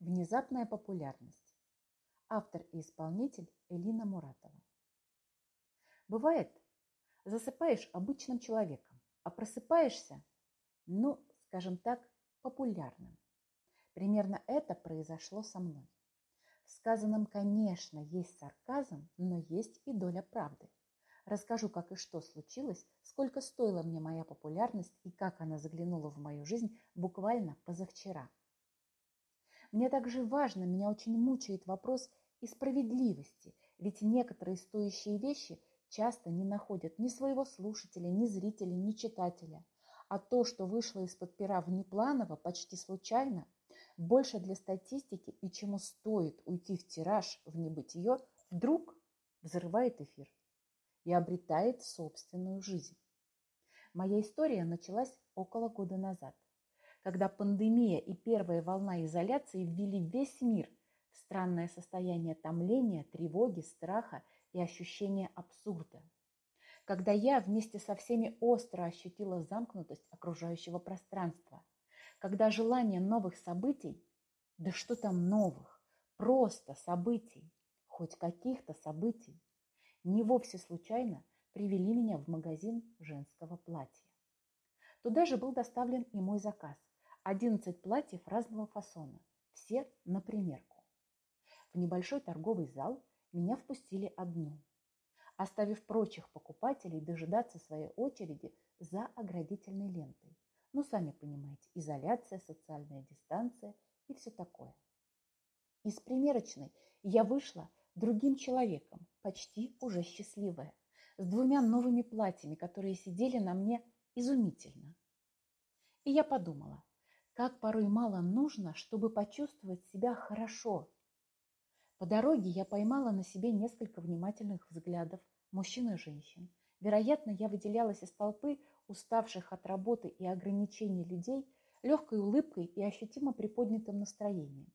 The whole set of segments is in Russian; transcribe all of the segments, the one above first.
Внезапная популярность. Автор и исполнитель Элина Муратова. Бывает, засыпаешь обычным человеком, а просыпаешься, ну, скажем так, популярным. Примерно это произошло со мной. В сказанном, конечно, есть сарказм, но есть и доля правды. Расскажу, как и что случилось, сколько стоила мне моя популярность и как она заглянула в мою жизнь буквально позавчера. Мне также важно, меня очень мучает вопрос и справедливости, ведь некоторые стоящие вещи часто не находят ни своего слушателя, ни зрителя, ни читателя. А то, что вышло из-под пера внепланово, почти случайно, больше для статистики и чему стоит уйти в тираж, в небытие, вдруг взрывает эфир и обретает собственную жизнь. Моя история началась около года назад, когда пандемия и первая волна изоляции ввели весь мир в странное состояние томления, тревоги, страха и ощущения абсурда. Когда я вместе со всеми остро ощутила замкнутость окружающего пространства. Когда желание новых событий, да что там новых, просто событий, хоть каких-то событий, не вовсе случайно привели меня в магазин женского платья. Туда же был доставлен и мой заказ. 11 платьев разного фасона, все на примерку. В небольшой торговый зал меня впустили одну, оставив прочих покупателей дожидаться своей очереди за оградительной лентой. Ну, сами понимаете, изоляция, социальная дистанция и все такое. Из примерочной я вышла другим человеком, почти уже счастливая, с двумя новыми платьями, которые сидели на мне изумительно. И я подумала, как порой мало нужно, чтобы почувствовать себя хорошо. По дороге я поймала на себе несколько внимательных взглядов мужчин и женщин. Вероятно, я выделялась из толпы уставших от работы и ограничений людей легкой улыбкой и ощутимо приподнятым настроением.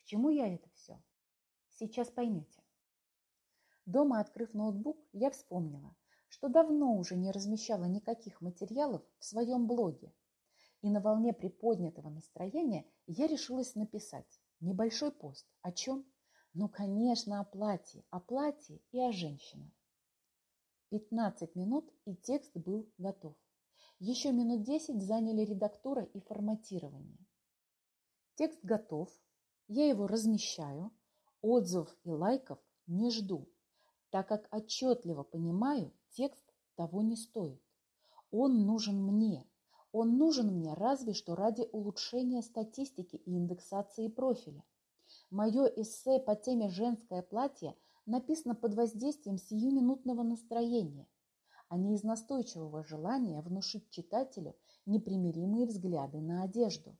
К чему я это все? Сейчас поймете. Дома, открыв ноутбук, я вспомнила, что давно уже не размещала никаких материалов в своем блоге. И на волне приподнятого настроения я решилась написать небольшой пост. О чем? Ну, конечно, о платье, о платье и о женщинах. 15 минут, и текст был готов. Еще минут 10 заняли редактура и форматирование. Текст готов, я его размещаю, отзывов и лайков не жду так как отчетливо понимаю, текст того не стоит. Он нужен мне. Он нужен мне разве что ради улучшения статистики и индексации профиля. Мое эссе по теме «Женское платье» написано под воздействием сиюминутного настроения, а не из настойчивого желания внушить читателю непримиримые взгляды на одежду.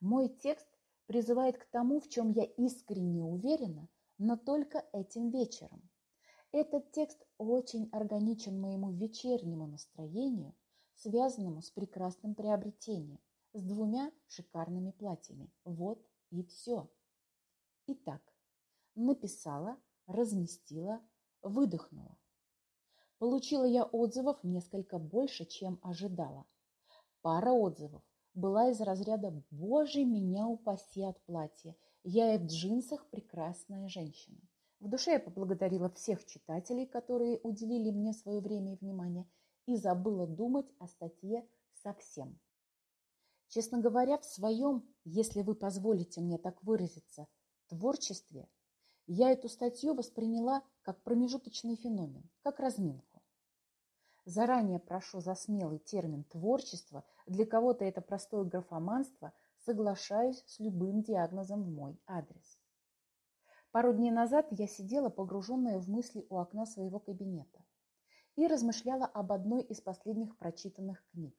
Мой текст призывает к тому, в чем я искренне уверена, но только этим вечером. Этот текст очень органичен моему вечернему настроению, связанному с прекрасным приобретением, с двумя шикарными платьями. Вот и все. Итак, написала, разместила, выдохнула. Получила я отзывов несколько больше, чем ожидала. Пара отзывов была из разряда «Боже, меня упаси от платья! Я и в джинсах прекрасная женщина». В душе я поблагодарила всех читателей, которые уделили мне свое время и внимание, и забыла думать о статье совсем. Честно говоря, в своем, если вы позволите мне так выразиться, творчестве, я эту статью восприняла как промежуточный феномен, как разминку. Заранее прошу за смелый термин «творчество», для кого-то это простое графоманство, соглашаюсь с любым диагнозом в мой адрес. Пару дней назад я сидела, погруженная в мысли у окна своего кабинета, и размышляла об одной из последних прочитанных книг.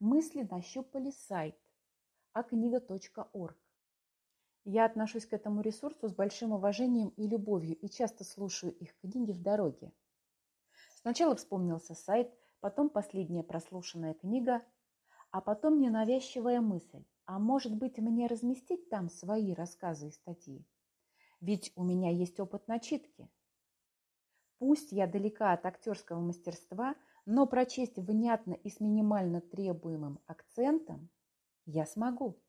Мысли нащупали сайт акнига.орг. Я отношусь к этому ресурсу с большим уважением и любовью и часто слушаю их книги в дороге. Сначала вспомнился сайт, потом последняя прослушанная книга, а потом ненавязчивая мысль, а может быть мне разместить там свои рассказы и статьи? ведь у меня есть опыт начитки. Пусть я далека от актерского мастерства, но прочесть внятно и с минимально требуемым акцентом я смогу.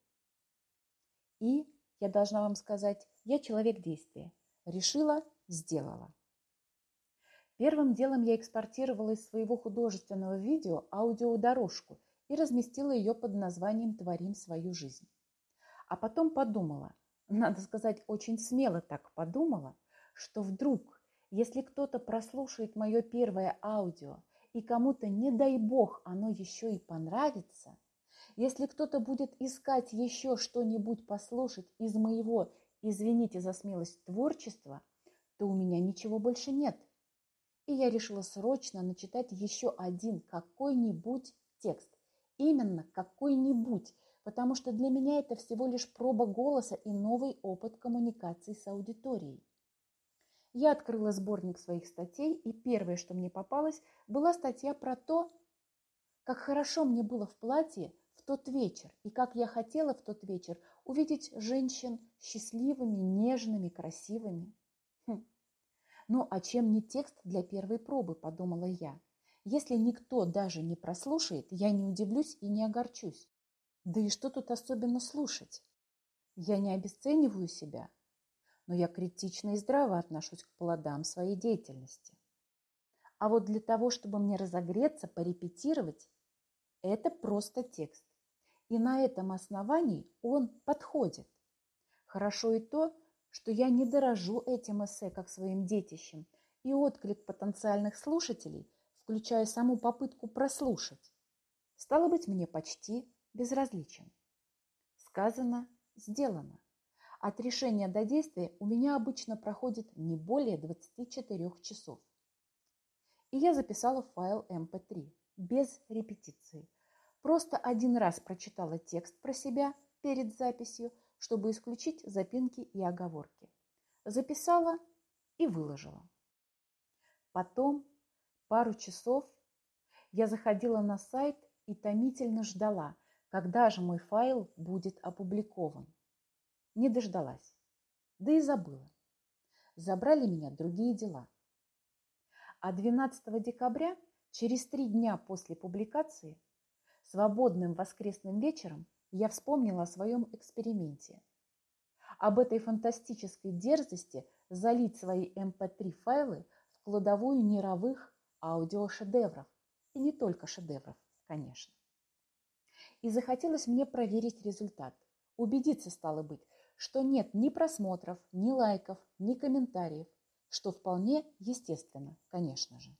И, я должна вам сказать, я человек действия. Решила – сделала. Первым делом я экспортировала из своего художественного видео аудиодорожку и разместила ее под названием «Творим свою жизнь». А потом подумала, надо сказать, очень смело так подумала, что вдруг, если кто-то прослушает мое первое аудио и кому-то, не дай бог, оно еще и понравится, если кто-то будет искать еще что-нибудь послушать из моего, извините за смелость, творчества, то у меня ничего больше нет и я решила срочно начитать еще один какой-нибудь текст. Именно какой-нибудь, потому что для меня это всего лишь проба голоса и новый опыт коммуникации с аудиторией. Я открыла сборник своих статей, и первое, что мне попалось, была статья про то, как хорошо мне было в платье в тот вечер, и как я хотела в тот вечер увидеть женщин счастливыми, нежными, красивыми. Хм. Ну а чем не текст для первой пробы, подумала я. Если никто даже не прослушает, я не удивлюсь и не огорчусь. Да и что тут особенно слушать? Я не обесцениваю себя, но я критично и здраво отношусь к плодам своей деятельности. А вот для того, чтобы мне разогреться, порепетировать, это просто текст. И на этом основании он подходит. Хорошо и то, что я не дорожу этим эссе как своим детищем, и отклик потенциальных слушателей, включая саму попытку прослушать, стало быть мне почти безразличен. Сказано, сделано. От решения до действия у меня обычно проходит не более 24 часов. И я записала файл MP3 эм без репетиции. Просто один раз прочитала текст про себя перед записью – чтобы исключить запинки и оговорки. Записала и выложила. Потом пару часов я заходила на сайт и томительно ждала, когда же мой файл будет опубликован. Не дождалась, да и забыла. Забрали меня другие дела. А 12 декабря, через три дня после публикации, свободным воскресным вечером я вспомнила о своем эксперименте. Об этой фантастической дерзости залить свои MP3 эм в кладовую мировых аудиошедевров. И не только шедевров, конечно. И захотелось мне проверить результат. Убедиться, стало быть, что нет ни просмотров, ни лайков, ни комментариев, что вполне естественно, конечно же.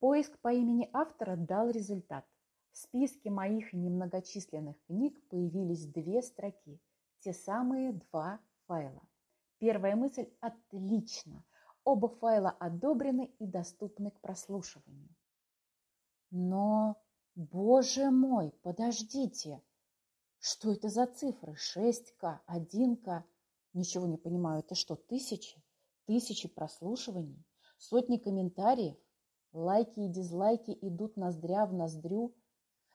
Поиск по имени автора дал результат. В списке моих немногочисленных книг появились две строки, те самые два файла. Первая мысль – отлично. Оба файла одобрены и доступны к прослушиванию. Но, боже мой, подождите, что это за цифры? 6К, 1К? Ничего не понимаю, это что, тысячи? Тысячи прослушиваний? Сотни комментариев? Лайки и дизлайки идут ноздря в ноздрю –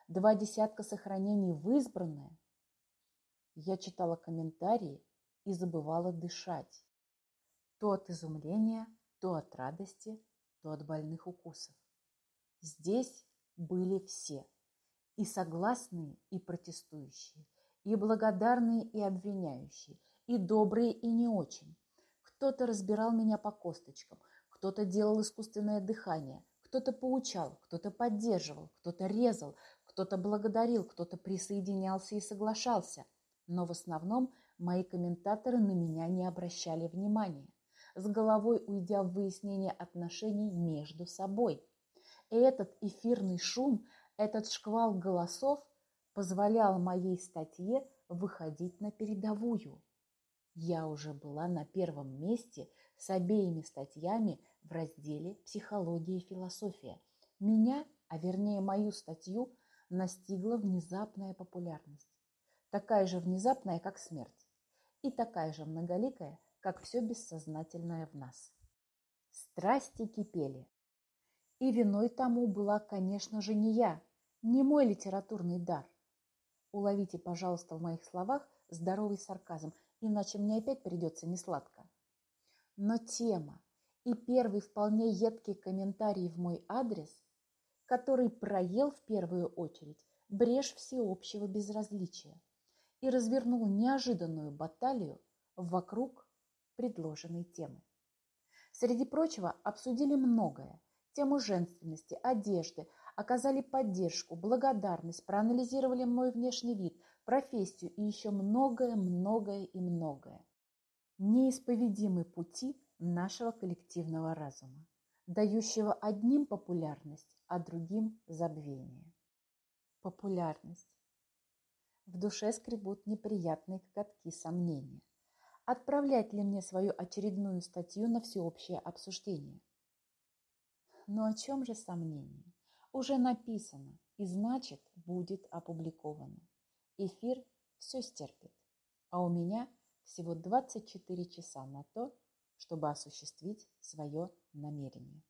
два десятка сохранений в избранное, я читала комментарии и забывала дышать. То от изумления, то от радости, то от больных укусов. Здесь были все. И согласные, и протестующие, и благодарные, и обвиняющие, и добрые, и не очень. Кто-то разбирал меня по косточкам, кто-то делал искусственное дыхание, кто-то поучал, кто-то поддерживал, кто-то резал, кто-то благодарил, кто-то присоединялся и соглашался, но в основном мои комментаторы на меня не обращали внимания, с головой уйдя в выяснение отношений между собой. И этот эфирный шум, этот шквал голосов позволял моей статье выходить на передовую. Я уже была на первом месте с обеими статьями в разделе «Психология и философия». Меня, а вернее мою статью, настигла внезапная популярность. Такая же внезапная, как смерть. И такая же многоликая, как все бессознательное в нас. Страсти кипели. И виной тому была, конечно же, не я, не мой литературный дар. Уловите, пожалуйста, в моих словах здоровый сарказм, иначе мне опять придется несладко. Но тема и первый вполне едкий комментарий в мой адрес – который проел в первую очередь брешь всеобщего безразличия. и развернул неожиданную баталию вокруг предложенной темы. Среди прочего обсудили многое. Тему женственности, одежды, оказали поддержку, благодарность, проанализировали мой внешний вид, профессию и еще многое, многое и многое. Неисповедимы пути нашего коллективного разума, дающего одним популярность, а другим забвение. Популярность. В душе скребут неприятные коготки сомнения. Отправлять ли мне свою очередную статью на всеобщее обсуждение? Но о чем же сомнение? Уже написано и значит будет опубликовано. Эфир все стерпит. А у меня всего 24 часа на то, чтобы осуществить свое намерение.